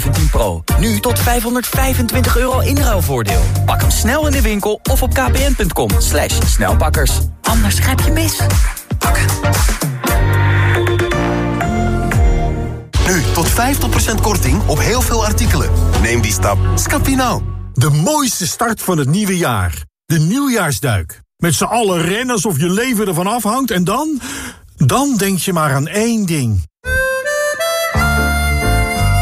17 Pro. Nu tot 525 euro inruilvoordeel. Pak hem snel in de winkel of op kpn.com. Slash snelpakkers. Anders grijp je mis. Pakken. Nu tot 50% korting op heel veel artikelen. Neem die stap. Scapino. De mooiste start van het nieuwe jaar. De nieuwjaarsduik. Met z'n allen rennen alsof je leven ervan afhangt en dan... Dan denk je maar aan één ding.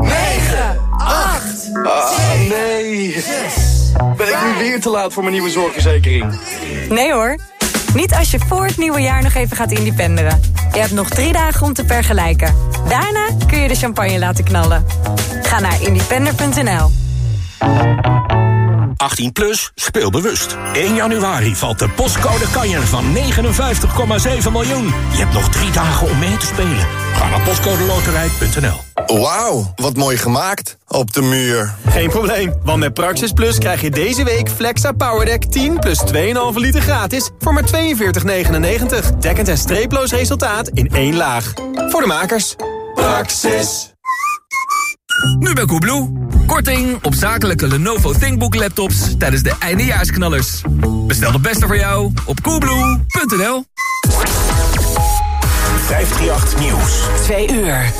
9, 8, Ah, nee. Ben ik nu weer te laat voor mijn nieuwe zorgverzekering? Nee hoor. Niet als je voor het nieuwe jaar nog even gaat independeren. Je hebt nog drie dagen om te vergelijken. Daarna kun je de champagne laten knallen. Ga naar independer.nl 18 plus, speel bewust. 1 januari valt de postcode kanjer van 59,7 miljoen. Je hebt nog drie dagen om mee te spelen. Ga naar postcodeloterij.nl Wauw, wat mooi gemaakt. Op de muur. Geen probleem, want met Praxis Plus krijg je deze week Flexa Powerdeck 10 plus 2,5 liter gratis voor maar 42,99. Dekkend en streeploos resultaat in één laag. Voor de makers. Praxis. Nu bij Koebloe. Korting op zakelijke Lenovo ThinkBook laptops tijdens de eindejaarsknallers. Bestel de beste voor jou op koebloe.nl 538 Nieuws. 2 uur.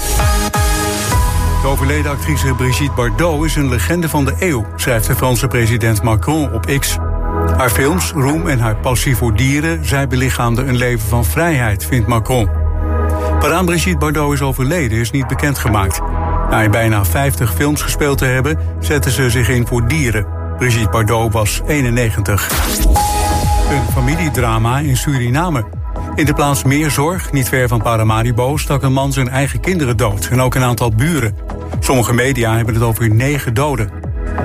De overleden actrice Brigitte Bardot is een legende van de eeuw, schrijft de Franse president Macron op X. Haar films, roem en haar passie voor dieren, zij belichaamde een leven van vrijheid, vindt Macron. Waaraan Brigitte Bardot is overleden is niet bekendgemaakt. Na bijna 50 films gespeeld te hebben, zette ze zich in voor dieren. Brigitte Bardot was 91. Een familiedrama in Suriname. In de plaats Meerzorg, niet ver van Paramaribo, stak een man zijn eigen kinderen dood en ook een aantal buren. Sommige media hebben het over negen doden.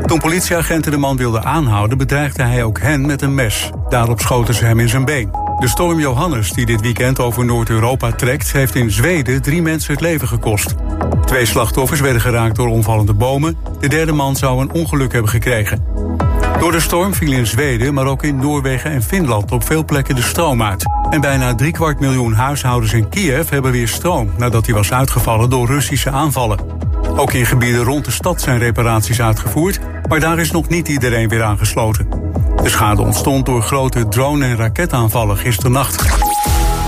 Toen politieagenten de man wilden aanhouden, bedreigde hij ook hen met een mes. Daarop schoten ze hem in zijn been. De storm Johannes, die dit weekend over Noord-Europa trekt, heeft in Zweden drie mensen het leven gekost. Twee slachtoffers werden geraakt door omvallende bomen. De derde man zou een ongeluk hebben gekregen. Door de storm viel in Zweden, maar ook in Noorwegen en Finland op veel plekken de stroom uit. En bijna driekwart miljoen huishoudens in Kiev hebben weer stroom nadat die was uitgevallen door Russische aanvallen. Ook in gebieden rond de stad zijn reparaties uitgevoerd, maar daar is nog niet iedereen weer aangesloten. De schade ontstond door grote drone- en raketaanvallen gisternacht.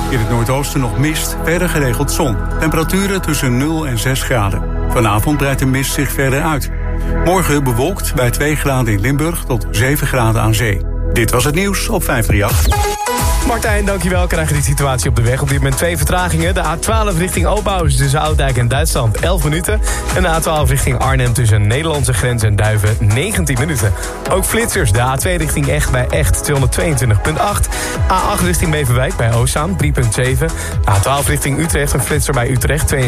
In het noordoosten nog mist, verder geregeld zon. Temperaturen tussen 0 en 6 graden. Vanavond breidt de mist zich verder uit. Morgen bewolkt bij 2 graden in Limburg tot 7 graden aan zee. Dit was het nieuws op 538. Martijn, dankjewel. Krijg je die situatie op de weg. Op dit moment twee vertragingen. De A12 richting Oberhausen tussen Oudijk en Duitsland 11 minuten. En de A12 richting Arnhem tussen Nederlandse grens en Duiven 19 minuten. Ook flitsers. De A2 richting Echt bij Echt 222.8. A8 richting Beverwijk bij Oostzaan 3.7. A12 richting Utrecht. Een flitser bij Utrecht 62.5.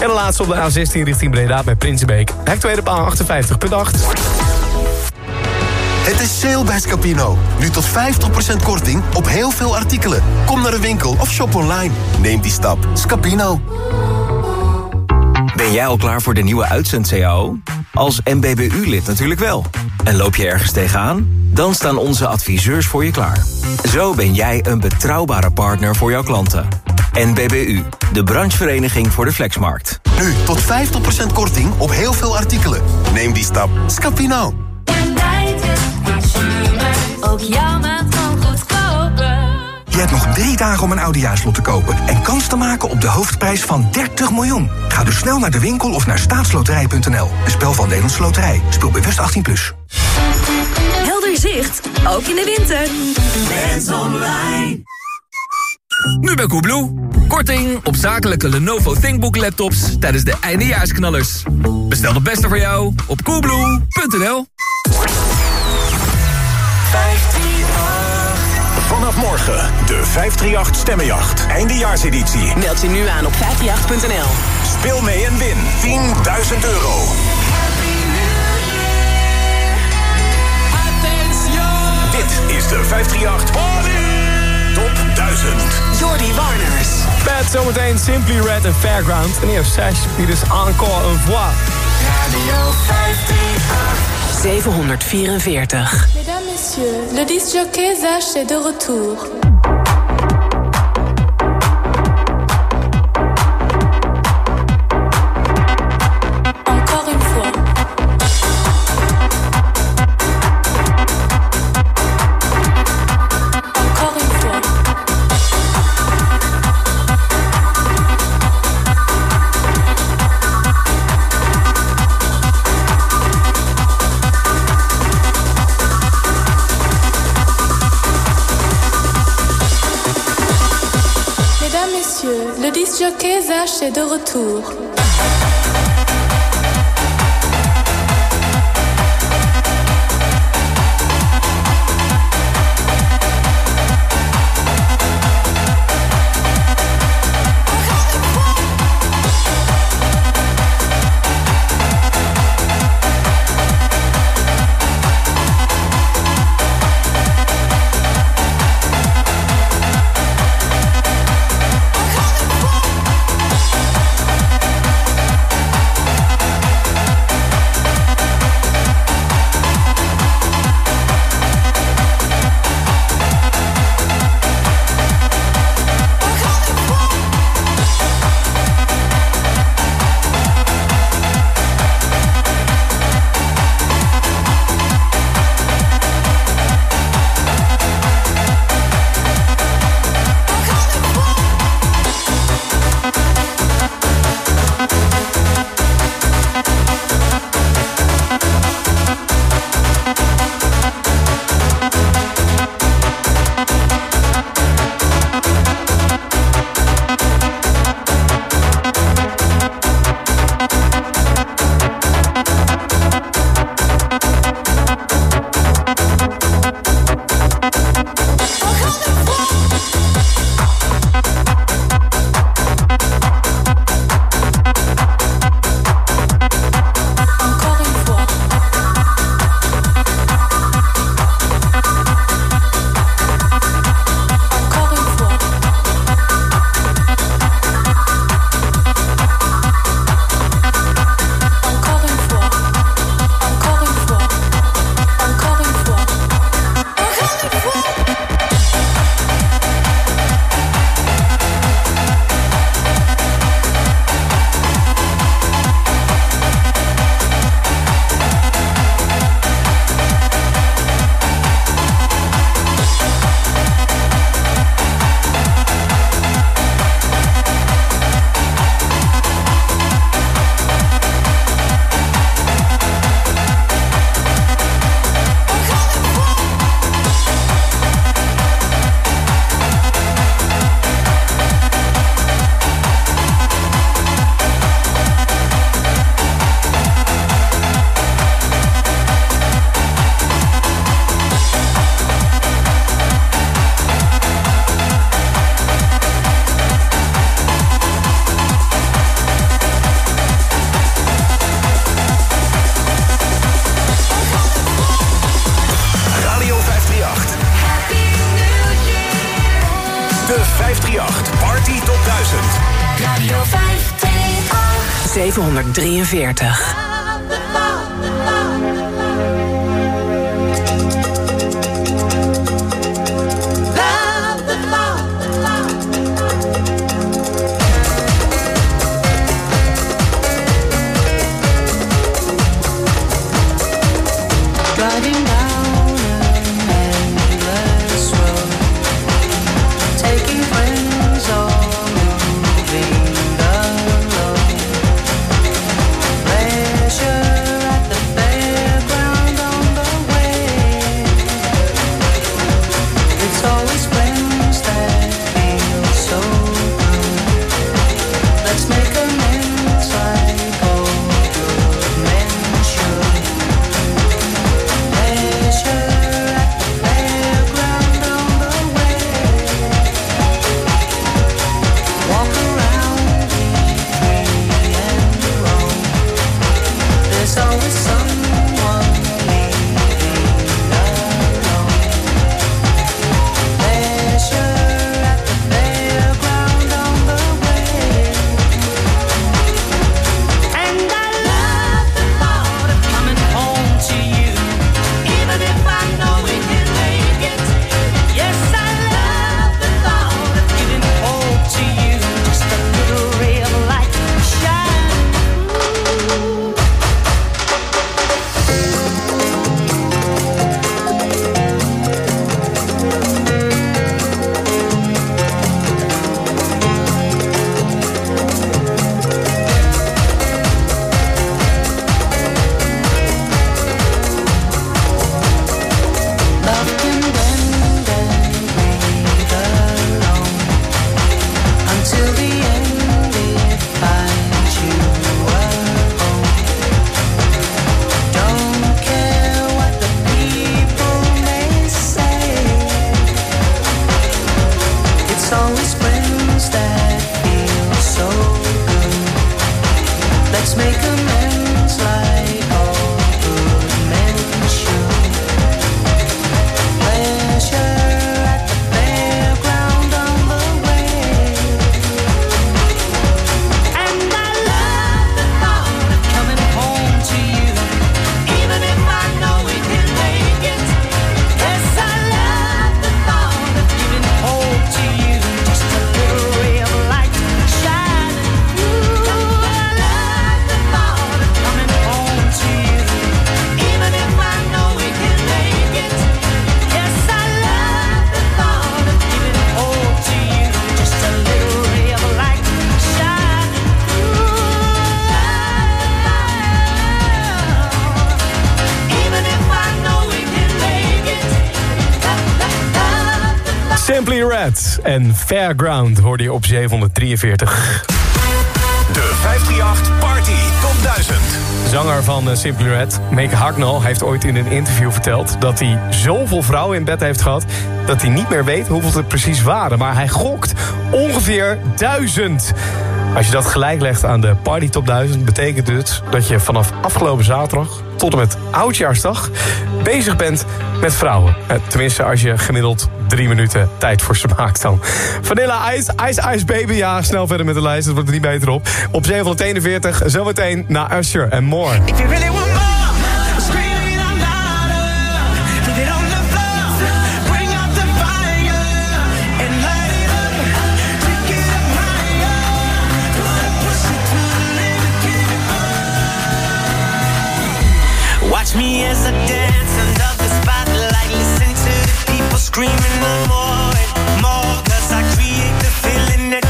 En de laatste op de A16 richting Breda bij Prinsenbeek. Hector op A58.8. Het is sale bij Scapino. Nu tot 50% korting op heel veel artikelen. Kom naar de winkel of shop online. Neem die stap. Scapino. Ben jij al klaar voor de nieuwe uitzend-CAO? Als MBBU-lid natuurlijk wel. En loop je ergens tegenaan? Dan staan onze adviseurs voor je klaar. Zo ben jij een betrouwbare partner voor jouw klanten. NBBU, de branchevereniging voor de flexmarkt. Nu tot 50% korting op heel veel artikelen. Neem die stap. Scapino. Ook jouw maand kan goedkoper. Je hebt nog drie dagen om een oudejaarslot te kopen... en kans te maken op de hoofdprijs van 30 miljoen. Ga dus snel naar de winkel of naar staatsloterij.nl. Een spel van Nederlandse Loterij. Speel bewust 18+. Plus. Helder zicht, ook in de winter. Fans online. Nu bij Koebloe. Korting op zakelijke Lenovo ThinkBook laptops tijdens de eindejaarsknallers. Bestel de beste voor jou op koebloe.nl Vanaf morgen de 538 Stemmenjacht. Eindejaarseditie. Meld je nu aan op 538.nl. Speel mee en win 10.000 euro. Dit is de 538 Party. Top 1000. Jordi Warners. Bed zometeen Simply Red en Fairground. En hier 6, hier is Encore en Voix. Radio 538. 744. messieurs, le disjockey Zach est de retour. Monsieur Keza est de retour. 40. en Fairground hoorde je op 743. De 538 Party Top 1000. Zanger van eh, Simply Red, Make Hartnell, heeft ooit in een interview verteld... dat hij zoveel vrouwen in bed heeft gehad... dat hij niet meer weet hoeveel het precies waren. Maar hij gokt ongeveer duizend. Als je dat gelijk legt aan de Party Top 1000... betekent dit dat je vanaf afgelopen zaterdag tot en met Oudjaarsdag bezig bent met vrouwen. Eh, tenminste, als je gemiddeld drie minuten tijd voor ze maakt dan. Vanilla Ice, Ice Ice Baby. Ja, snel verder met de lijst, dat wordt er niet beter op. Op 741, zometeen naar Usher en More. More.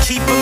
cheaper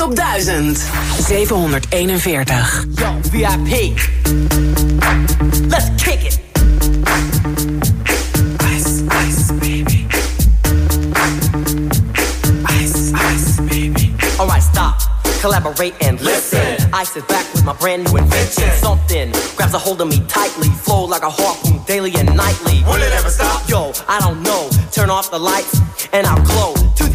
op 1000. 741. Yo, VIP. Let's kick it. Ice, ice, baby. Ice, ice, baby. Alright, stop. Collaborate and listen. I sit back with my brand new invention. Something grabs a hold of me tightly. Flow like a harpoon daily and nightly. Will it ever stop? Yo, I don't know. Turn off the lights and I'll glow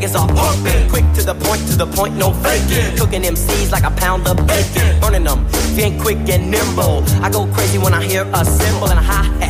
Vegas are pumping. Quick to the point, to the point, no faking. Cooking them MCs like a pound of bacon. Burning them, being quick and nimble. I go crazy when I hear a cymbal and a hi hat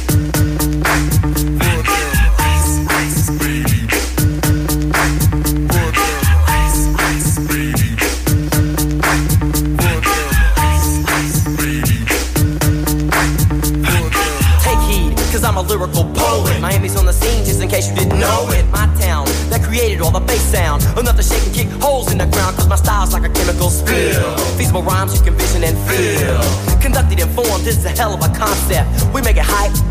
cause I'm a lyrical poet. Miami's on the scene, just in case you didn't know it. My town that created all the bass sound. Enough to shake and kick holes in the ground, cause my style's like a chemical spill. Feasible rhymes you can vision and feel. Conducted in form, this is a hell of a concept. We make it hype.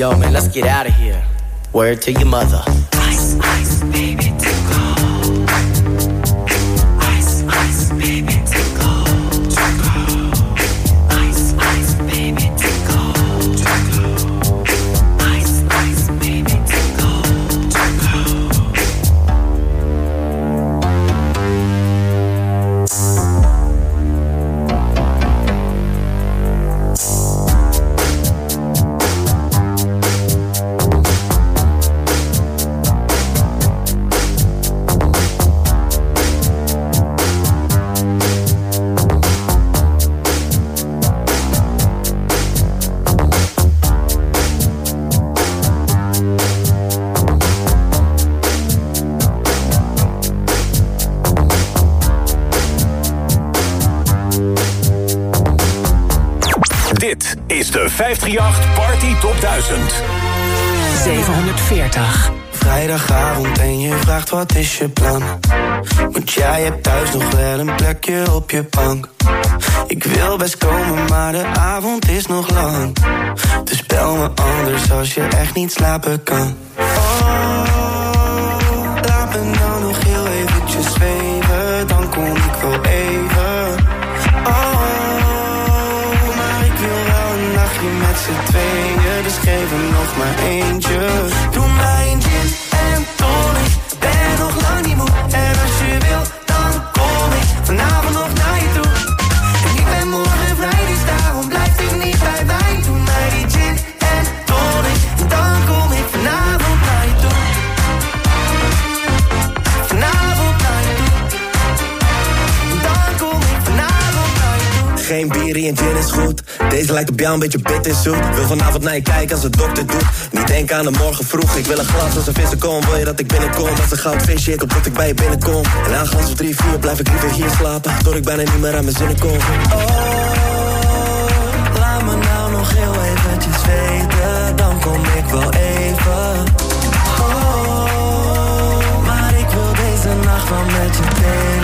Yo, man, let's get out of here. Word to your mother. Ice, ice, baby, 538 Party Top 1000. 740. Vrijdagavond en je vraagt wat is je plan? Want jij hebt thuis nog wel een plekje op je bank. Ik wil best komen, maar de avond is nog lang. Dus bel me anders als je echt niet slapen kan. Oh, laat me nou nog heel eventjes zweven, dan kom ik wel even. Deze lijkt op jou een beetje bitter zoet. Wil vanavond naar je kijken als de dokter doet. Niet denken aan de morgen vroeg. Ik wil een glas als een vissen kom. Wil je dat ik binnenkom? Als een goudvisje, ik hoop dat ik bij je binnenkom. En een glas of drie, vier blijf ik liever hier slapen. Tot ik bijna niet meer aan mijn zinnen kom. Oh, laat me nou nog heel eventjes weten, dan kom ik wel even. Oh, maar ik wil deze van met je delen,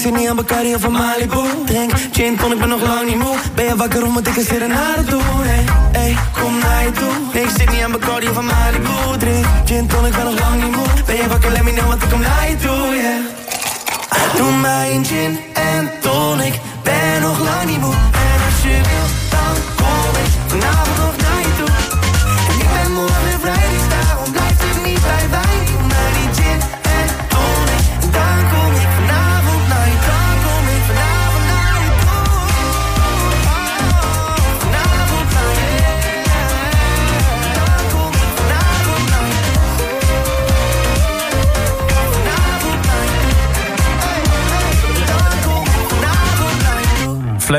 ik zit niet aan Bacardi of aan Malibu. Drink gin, ton, ik ben nog lang niet moe. Ben je wakker om wat ik een serenade doe? Hey, ey, kom naar je toe. Ik zit niet aan Bacardi of aan Malibu. Drink gin, ton, ik ben nog lang niet moe. Ben je wakker, let me know, want ik kom naar je toe, yeah. Doe mij een gin en tonic.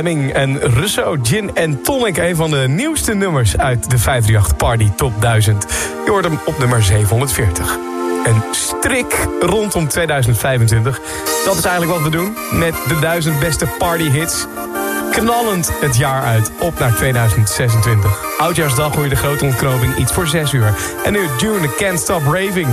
En Russo, Gin en Tonic. Een van de nieuwste nummers uit de 538 Party Top 1000. Je hoort hem op nummer 740. Een strik rondom 2025. Dat is eigenlijk wat we doen met de 1000 beste partyhits. Knallend het jaar uit, op naar 2026. Oudjaarsdag hoor je de grote ontknoping iets voor 6 uur. En nu June, Can't Stop Raving.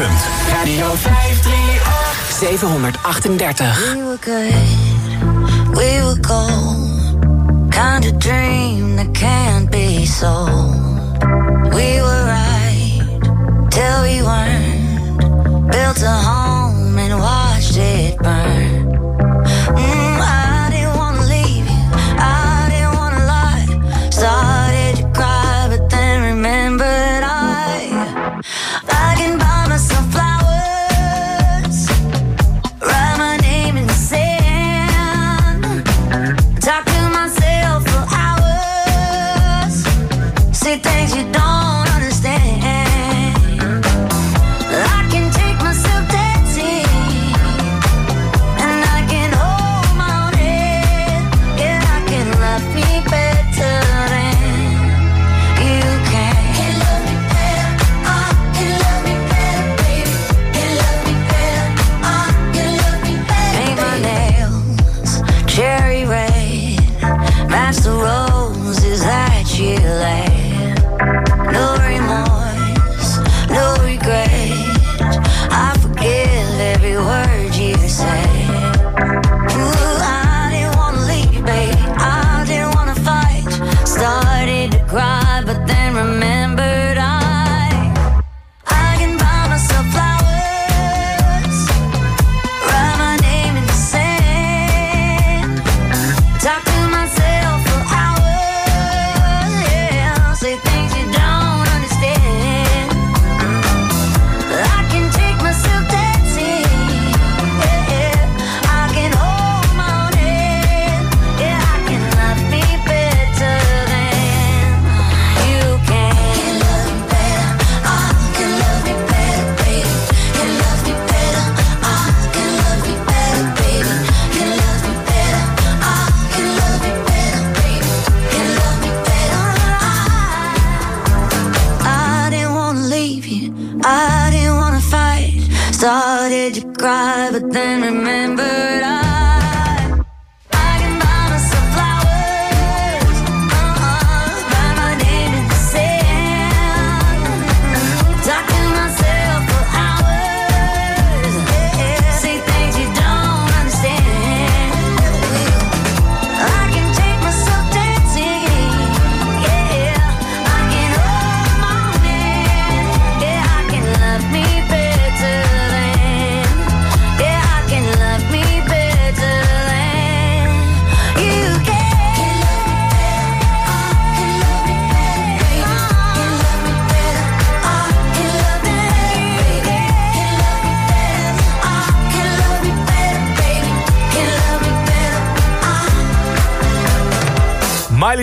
2000. Radio 538. 738. We were good, we were gold. Kind of dream that can't be so. We were right, till we weren't. Built a home and watched it burn.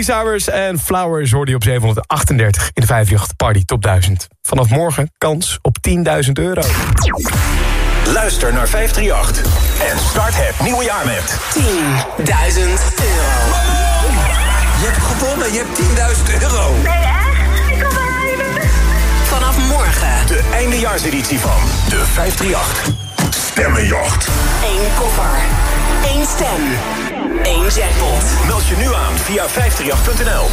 En Flowers hoorde je op 738 in de 58 Party Top 1000. Vanaf morgen kans op 10.000 euro. Luister naar 538 en start het nieuwe jaar met 10.000 euro. Je hebt gewonnen, je hebt 10.000 euro. Vanaf morgen. de eindejaarseditie van de 538 Stemmenjacht. één koffer. één stem. Één jackpot. Meld je nu aan via 538.nl.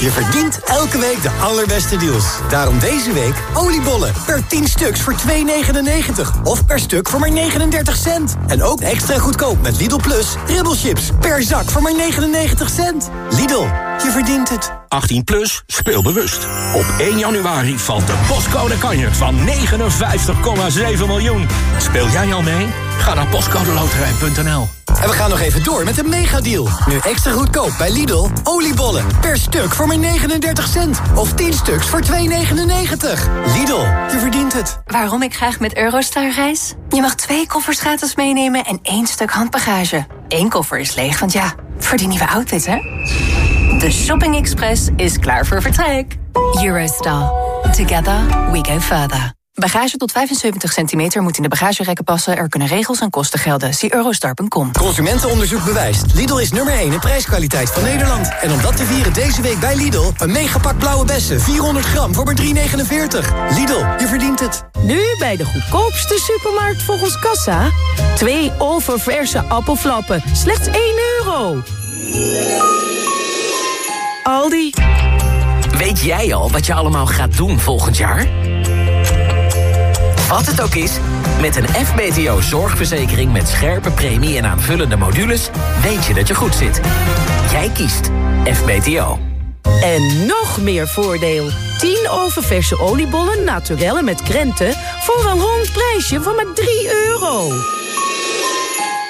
Je verdient elke week de allerbeste deals. Daarom deze week oliebollen per 10 stuks voor 2,99. Of per stuk voor maar 39 cent. En ook extra goedkoop met Lidl Plus ribbelchips per zak voor maar 99 cent. Lidl, je verdient het. 18 plus, speel bewust. Op 1 januari valt de postcode kanjer van 59,7 miljoen. Speel jij al mee? Ga naar postcodeloterij.nl. En we gaan nog even door met een megadeal. Nu extra goedkoop bij Lidl. Oliebollen per stuk voor maar 39 cent. Of 10 stuks voor 2,99. Lidl, je verdient het. Waarom ik graag met Eurostar reis? Je mag twee koffers gratis meenemen en één stuk handbagage. Eén koffer is leeg, want ja, voor die nieuwe outfit, hè? De Shopping Express is klaar voor vertrek. Eurostar. Together we go further. Bagage tot 75 centimeter moet in de bagagerekken passen. Er kunnen regels en kosten gelden. Zie eurostar.com. Consumentenonderzoek bewijst. Lidl is nummer 1 in prijskwaliteit van Nederland. En om dat te vieren deze week bij Lidl... een megapak blauwe bessen, 400 gram voor maar 3,49. Lidl, je verdient het. Nu bij de goedkoopste supermarkt volgens Kassa. Twee oververse appelflappen, slechts 1 euro. Aldi. Weet jij al wat je allemaal gaat doen volgend jaar? Wat het ook is, met een FBTO zorgverzekering met scherpe premie en aanvullende modules... weet je dat je goed zit. Jij kiest FBTO. En nog meer voordeel. 10 oververse oliebollen naturellen met krenten... voor een rond prijsje van maar 3 euro.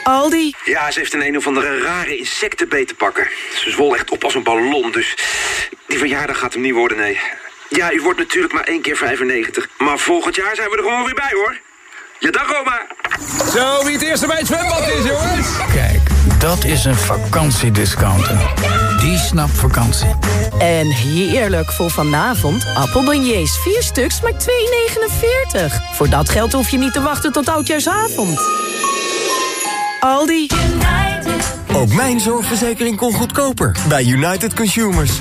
Aldi. Ja, ze heeft een een of andere rare insectenbeet te pakken. Ze zwol echt op als een ballon, dus die verjaardag gaat hem niet worden, nee. Ja, u wordt natuurlijk maar één keer 95. Maar volgend jaar zijn we er gewoon weer bij, hoor. Ja, dag, oma. Zo, wie het eerste bij het zwembad is, jongens. Kijk, dat is een vakantiediscounter. Die snapt vakantie. En heerlijk voor vanavond. Appelbeignets, 4 stuks, maar 2,49. Voor dat geld hoef je niet te wachten tot oudjaarsavond. Aldi. Ook mijn zorgverzekering kon goedkoper bij United Consumers.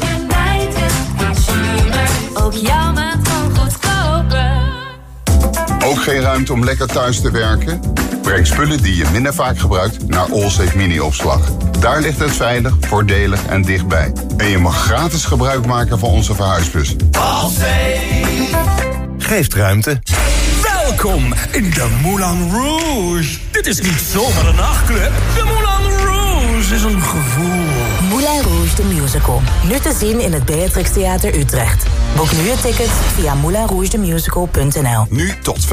Ook jouw maand kan goedkoper. Ook geen ruimte om lekker thuis te werken? Breng spullen die je minder vaak gebruikt naar Allsafe Mini-opslag. Daar ligt het veilig, voordelig en dichtbij. En je mag gratis gebruik maken van onze verhuisbus. Geeft ruimte. Welkom in de Moulin Rouge. Dit is niet zomaar een nachtclub. De Moulin Rouge is een gevoel. Moulin Rouge de Musical. Nu te zien in het Beatrix Theater Utrecht. Boek nu je ticket via moulinrougedemusical.nl Nu tot 50%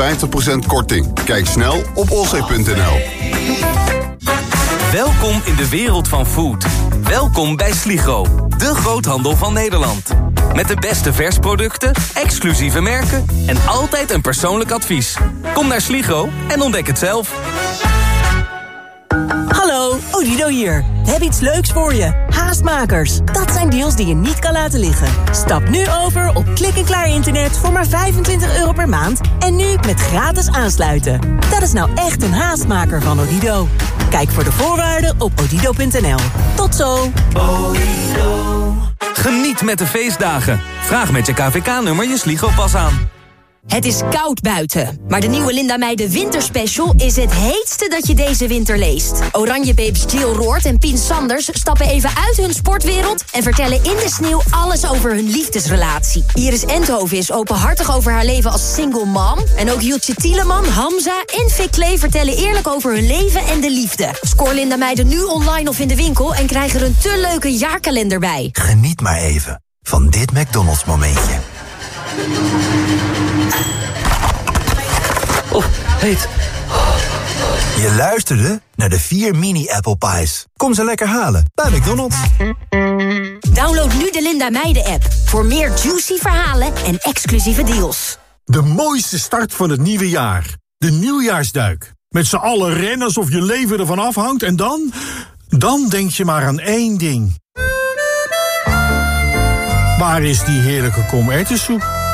korting. Kijk snel op olzee.nl. Welkom in de wereld van food. Welkom bij Sligo, de groothandel van Nederland. Met de beste versproducten, exclusieve merken en altijd een persoonlijk advies. Kom naar Sligo en ontdek het zelf. Hallo, Odido hier. We hebben iets leuks voor je. Haastmakers. Dat zijn deals die je niet kan laten liggen. Stap nu over op klik-en-klaar internet voor maar 25 euro per maand... en nu met gratis aansluiten. Dat is nou echt een haastmaker van Odido. Kijk voor de voorwaarden op odido.nl. Tot zo. Geniet met de feestdagen. Vraag met je KVK-nummer je Sligo-pas aan. Het is koud buiten, maar de nieuwe Linda Meijden Winterspecial is het heetste dat je deze winter leest. Oranjebabes Jill Roord en Pien Sanders stappen even uit hun sportwereld... en vertellen in de sneeuw alles over hun liefdesrelatie. Iris Endhoven is openhartig over haar leven als single mom... en ook Jultje Tieleman, Hamza en Vic Klee vertellen eerlijk over hun leven en de liefde. Scoor Linda Meijden nu online of in de winkel... en krijg er een te leuke jaarkalender bij. Geniet maar even van dit McDonald's momentje. Oh, heet. Je luisterde naar de vier mini apple pies. Kom ze lekker halen bij McDonald's. Download nu de Linda Meijden app voor meer juicy verhalen en exclusieve deals. De mooiste start van het nieuwe jaar. De nieuwjaarsduik. Met z'n allen rennen alsof je leven ervan afhangt en dan... Dan denk je maar aan één ding. Waar is die heerlijke komertensoep?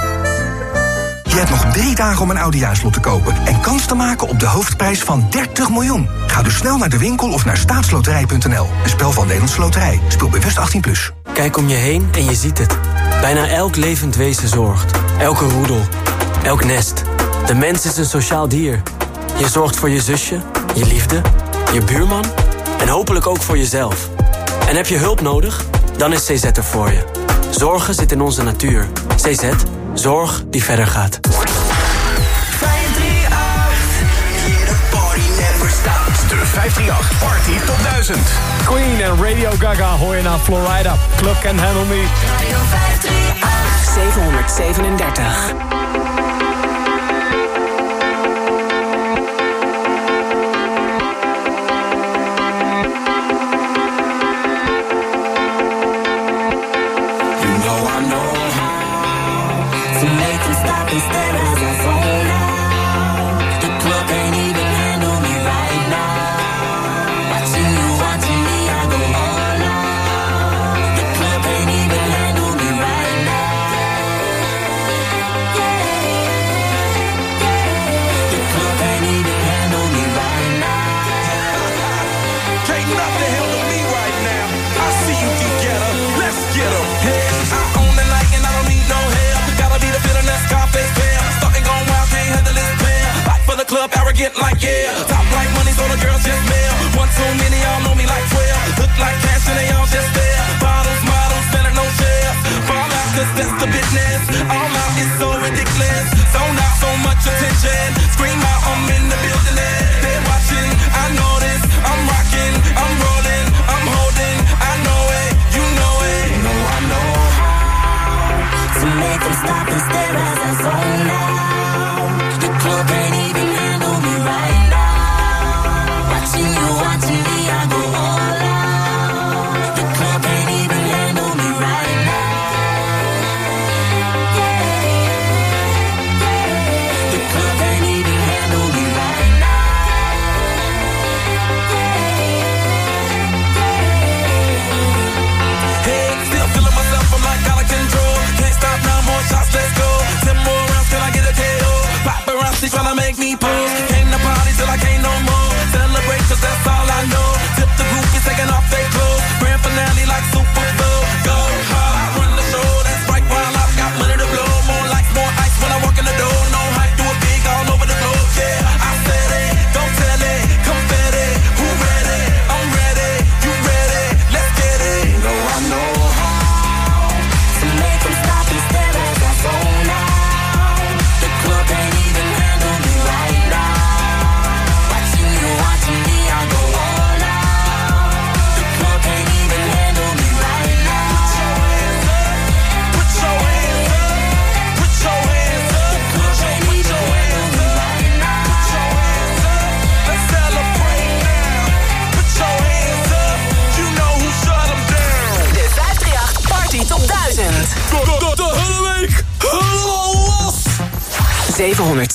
Je hebt nog drie dagen om een oudejaarslot te kopen... en kans te maken op de hoofdprijs van 30 miljoen. Ga dus snel naar de winkel of naar staatsloterij.nl. Een spel van Nederlandse Loterij. Speel bewust 18+. Plus. Kijk om je heen en je ziet het. Bijna elk levend wezen zorgt. Elke roedel. Elk nest. De mens is een sociaal dier. Je zorgt voor je zusje, je liefde, je buurman... en hopelijk ook voor jezelf. En heb je hulp nodig? Dan is CZ er voor je. Zorgen zit in onze natuur. CZ, zorg die verder gaat. De 538 Party Top 1000. Queen en Radio Gaga hoor je naar Florida. Club Can Handle Me. 737.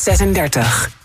36.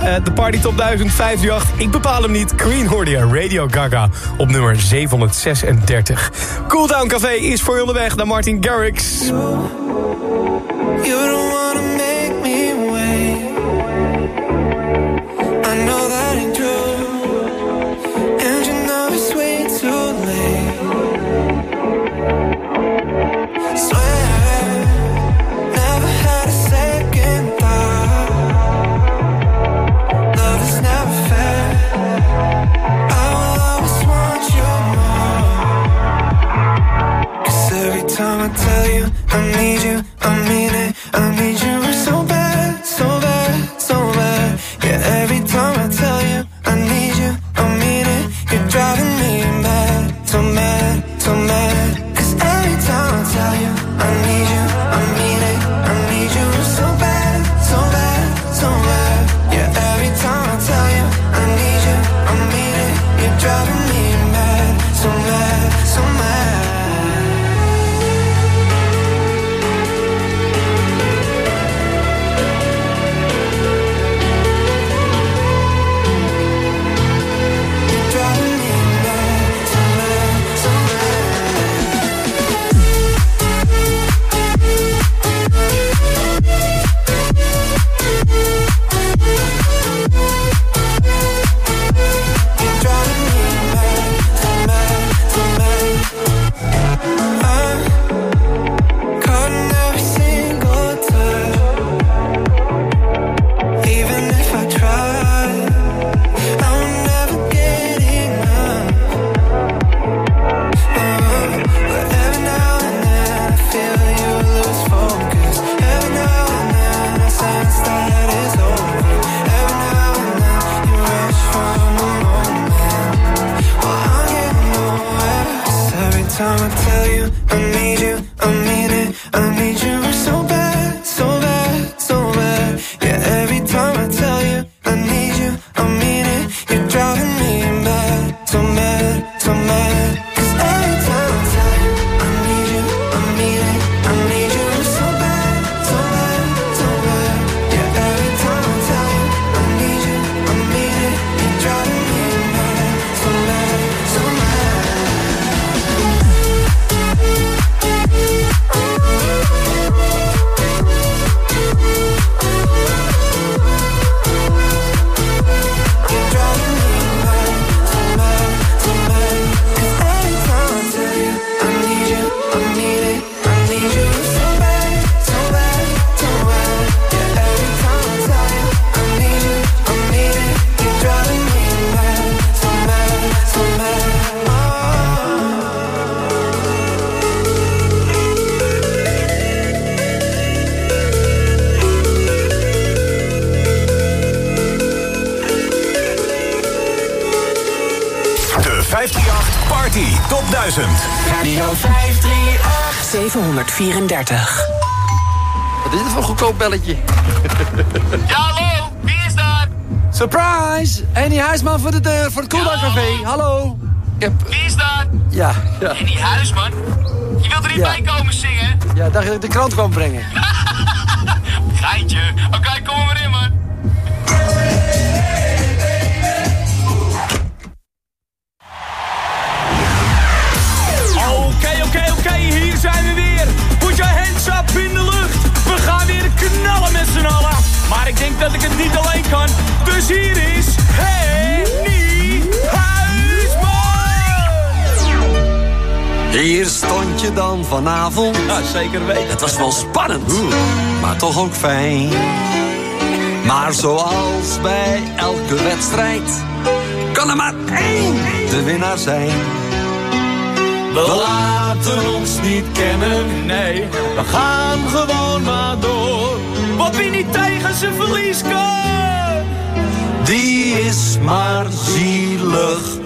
Eh, de Party Top 1000, 538. Ik bepaal hem niet. Queen hoorde Radio Gaga op nummer 736. Cooldown Café is voor je onderweg naar Martin Garrix. driving 2000. Radio 538. 734. Wat is dit voor een goedkoop belletje? Ja, hallo, wie is daar? Surprise! En die huisman voor de deur, voor het Koeldakcafé. Ja, hallo. Heb... Wie is daar? Ja, ja. En die huisman? Je wilt er niet bij komen zingen? Ja, dacht dat ik de krant kwam brengen. vanavond. Zeker weten. Het was wel spannend, maar toch ook fijn. Maar zoals bij elke wedstrijd kan er maar één de winnaar zijn. We laten ons niet kennen, nee, we gaan gewoon maar door. Wat wie niet tegen zijn verlies kan, die is maar zielig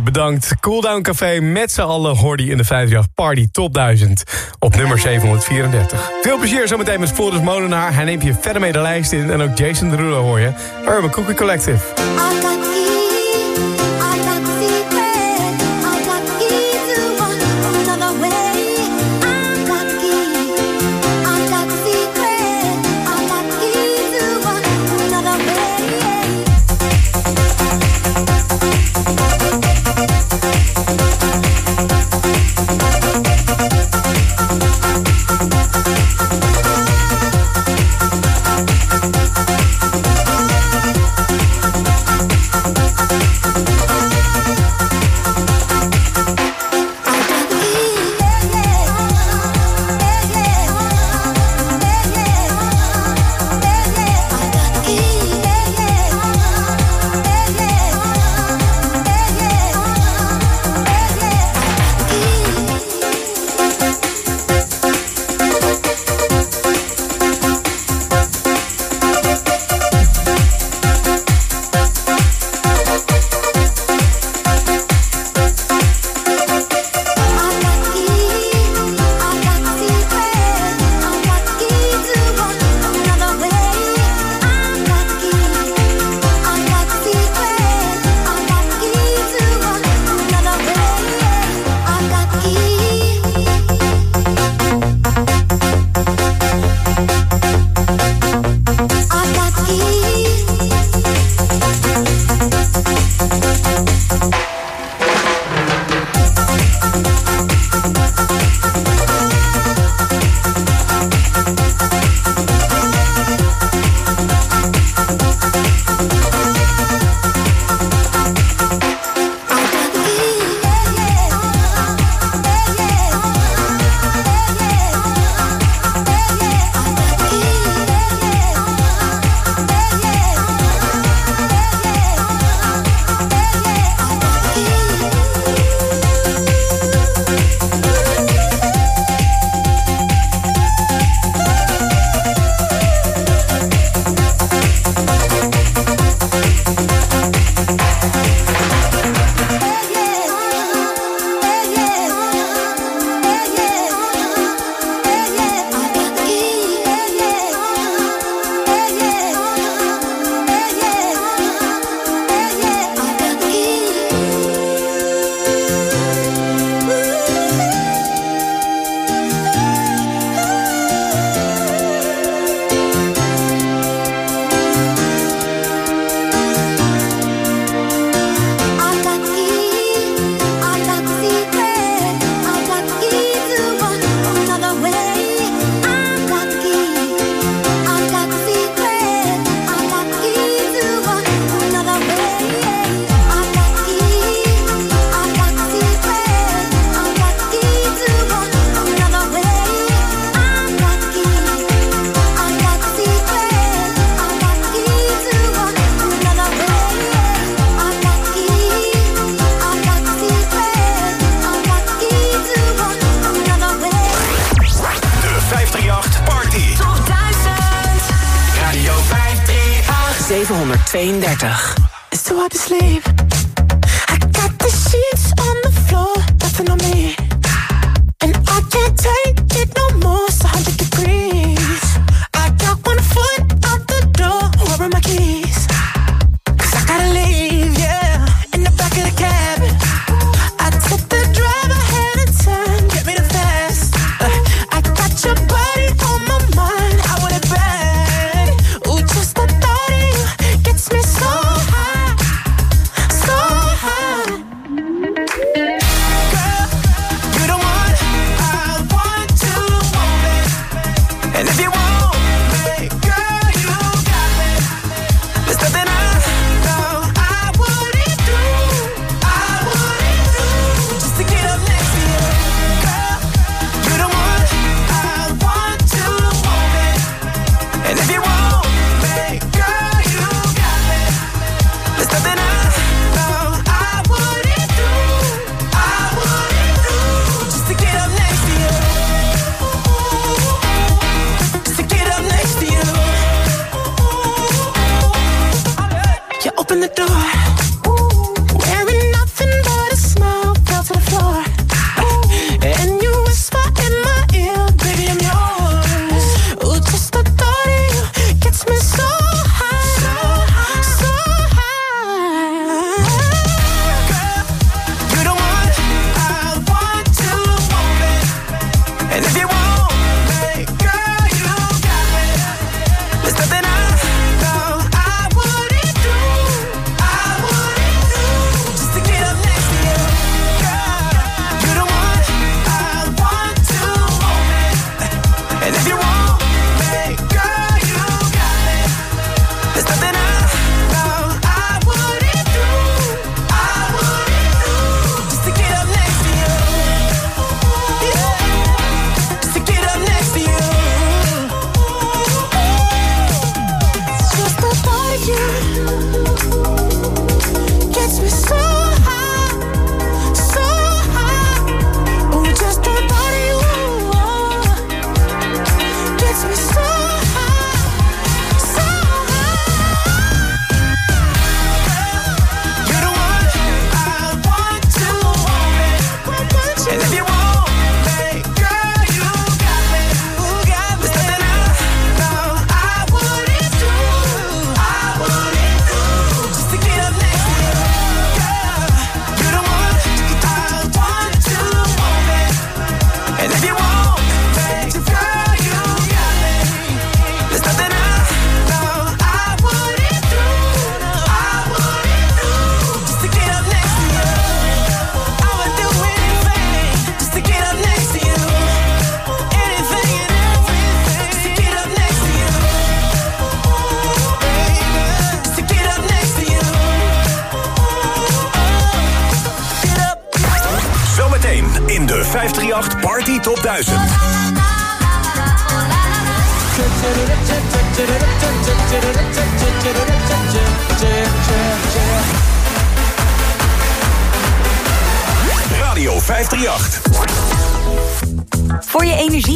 Bedankt. Cooldown Café met z'n allen Hordy in de 50 Party Top 1000 op nummer 734. Veel plezier zometeen met Floris Molenaar. Hij neemt je verder mee de lijst in. En ook Jason Derulo hoor je. Urban Cookie Collective.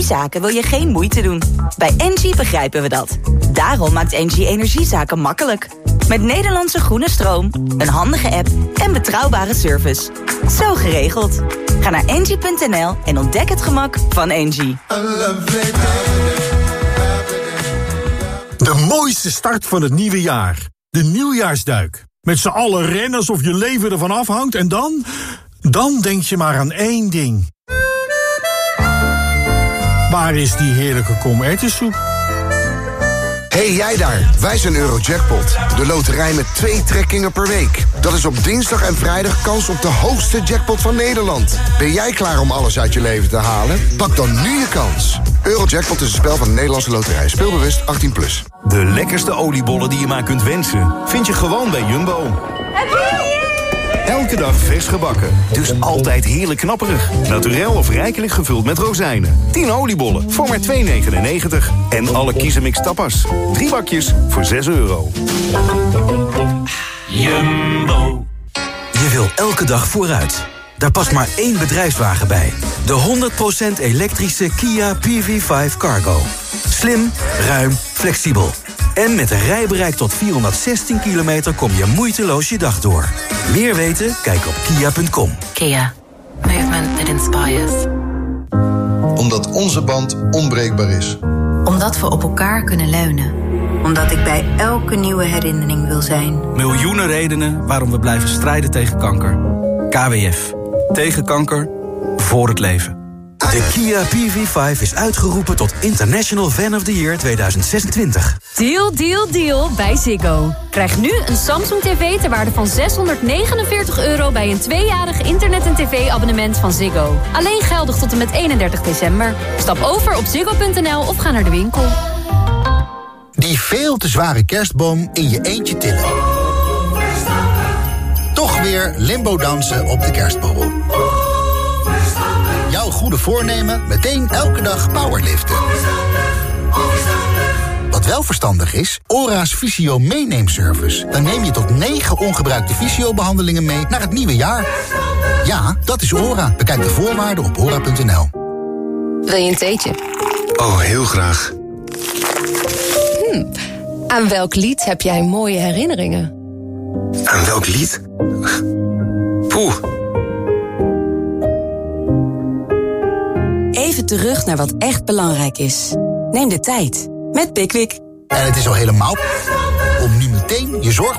Energiezaken wil je geen moeite doen. Bij Engie begrijpen we dat. Daarom maakt Engie energiezaken makkelijk. Met Nederlandse groene stroom, een handige app en betrouwbare service. Zo geregeld. Ga naar engie.nl en ontdek het gemak van Engie. De mooiste start van het nieuwe jaar. De nieuwjaarsduik. Met z'n allen rennen alsof je leven ervan afhangt en dan... Dan denk je maar aan één ding. Waar is die heerlijke komertensoep? hey, jij daar, wij zijn Eurojackpot. De loterij met twee trekkingen per week. Dat is op dinsdag en vrijdag kans op de hoogste jackpot van Nederland. Ben jij klaar om alles uit je leven te halen? Pak dan nu je kans. Eurojackpot is een spel van de Nederlandse loterij. Speelbewust 18+. Plus. De lekkerste oliebollen die je maar kunt wensen... vind je gewoon bij Jumbo. Elke dag vers gebakken, dus altijd heerlijk knapperig. Naturel of rijkelijk gevuld met rozijnen. 10 oliebollen voor maar 2,99. En alle kiezenmix tapas. Drie bakjes voor 6 euro. Jumbo. Je wil elke dag vooruit. Daar past maar één bedrijfswagen bij. De 100% elektrische Kia PV5 Cargo. Slim, ruim, flexibel. En met een rijbereik tot 416 kilometer kom je moeiteloos je dag door. Meer weten? Kijk op kia.com. Kia. Movement that inspires. Omdat onze band onbreekbaar is. Omdat we op elkaar kunnen leunen. Omdat ik bij elke nieuwe herinnering wil zijn. Miljoenen redenen waarom we blijven strijden tegen kanker. KWF. Tegen kanker. Voor het leven. De Kia PV5 is uitgeroepen tot International Fan of the Year 2026. Deal, deal, deal bij Ziggo. Krijg nu een Samsung TV ter waarde van 649 euro... bij een tweejarig internet- en tv-abonnement van Ziggo. Alleen geldig tot en met 31 december. Stap over op ziggo.nl of ga naar de winkel. Die veel te zware kerstboom in je eentje tillen. Toch weer limbo dansen op de kerstboom. Jouw goede voornemen meteen elke dag powerliften. Wat wel verstandig is, ORA's Visio meeneemservice. Dan neem je tot 9 ongebruikte visio-behandelingen mee naar het nieuwe jaar. Ja, dat is ORA. Bekijk de voorwaarden op ora.nl. Wil je een theetje? Oh, heel graag. Hm. Aan welk lied heb jij mooie herinneringen? Aan welk lied? Poeh. Even terug naar wat echt belangrijk is. Neem de tijd met Pickwick. En het is al helemaal om nu meteen je zorg